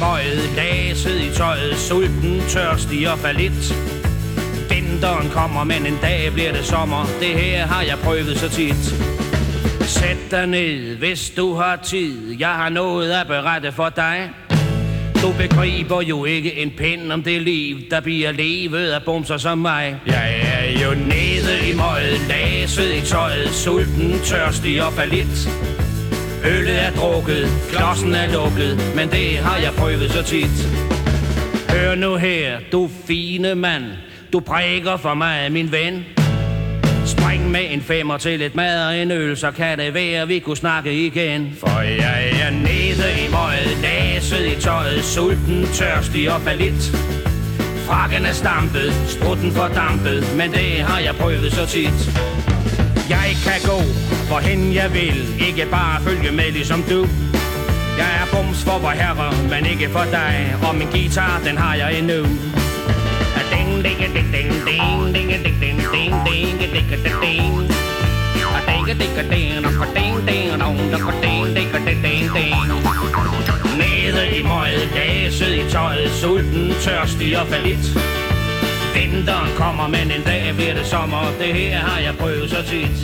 møget, laset i tøjet, sulten, tørstig og falit. Vinteren kommer, men en dag bliver det sommer. Det her har jeg prøvet så tit. Sæt dig ned, hvis du har tid. Jeg har noget at berette for dig. Du begriber jo ikke en pind om det liv, der bliver levet af bumser som mig. Jeg er jo nede i møget, laset i tøjet, sulten, tørstig og falit. Øllet er drukket, klodsen er lukket, men det har jeg prøvet så tit. Hør nu her, du fine mand, du prikker for mig, min ven. Spring med en femmer til et mad og en øl, så kan det være, vi kunne snakke igen. For jeg er nede i møget, naset i tøjet, sulten, tørstig og falit. Frakken er stampet, strutten fordampet, men det har jeg prøvet så tit. Jeg kan gå, hvorhen jeg vil, ikke bare følge med ligesom du. Jeg er bums for vor herre, men ikke for dig, og min guitar, den har jeg endnu. Ding, ding, ding, ding, ding, ding, ding, ding, ding, ding, ding, ding, ding, ding, ding, ding, ding, ding. Nede i møget, gaset i tøjet, sulten, tørstig og falit. Vinteren kommer, men en dag bliver det sommer, det her har jeg prøvet så tit.